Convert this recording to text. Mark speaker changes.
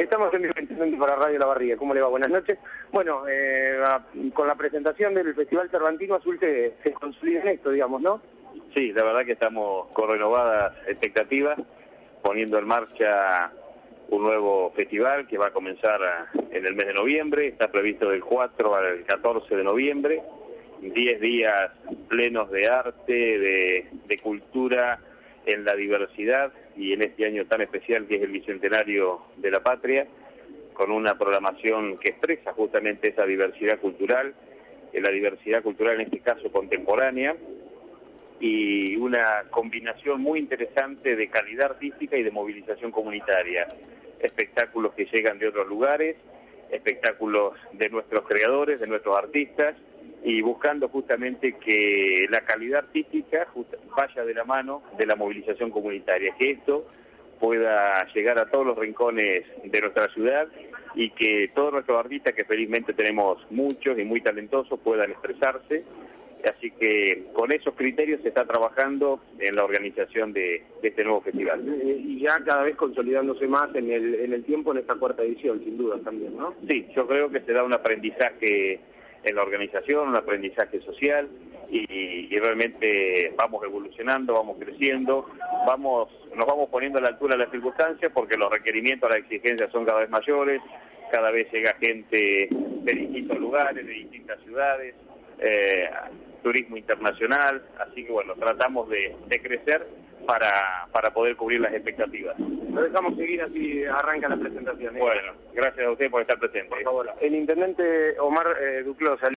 Speaker 1: Estamos en vivo para Radio La Barriga. ¿Cómo le va? Buenas noches. Bueno, eh, con la presentación del Festival Cervantino Azul se, se consolida esto, digamos, ¿no?
Speaker 2: Sí, la verdad que estamos con renovadas expectativas, poniendo en marcha un nuevo festival que va a comenzar en el mes de noviembre, está previsto del 4 al 14 de noviembre, 10 días plenos de arte, de cultura, en la diversidad y en este año tan especial que es el Bicentenario de la Patria, con una programación que expresa justamente esa diversidad cultural, eh, la diversidad cultural en este caso contemporánea, y una combinación muy interesante de calidad artística y de movilización comunitaria. Espectáculos que llegan de otros lugares, espectáculos de nuestros creadores, de nuestros artistas, y buscando justamente que la calidad artística vaya de la mano de la movilización comunitaria, que esto pueda llegar a todos los rincones de nuestra ciudad y que todos nuestros artistas, que felizmente tenemos muchos y muy talentosos, puedan expresarse. Así que con esos criterios se está trabajando en la organización de, este nuevo festival.
Speaker 1: Eh, y ya cada vez consolidándose más en el, en el tiempo en esta cuarta edición, sin duda también, ¿no?
Speaker 2: Sí, yo creo que se da un aprendizaje en la organización, un aprendizaje social y, realmente vamos evolucionando, vamos creciendo, vamos nos vamos poniendo a la altura de las circunstancias porque los requerimientos, las exigencias son cada vez mayores, cada vez llega gente de distintos lugares, de distintas ciudades, eh, turismo internacional, así que bueno, tratamos de, crecer para poder cubrir las expectativas.
Speaker 1: Lo dejamos seguir así arranca la presentación.
Speaker 2: ¿eh? Bueno, gracias a usted por estar presente.
Speaker 1: Por favor. El intendente Omar eh, Duclos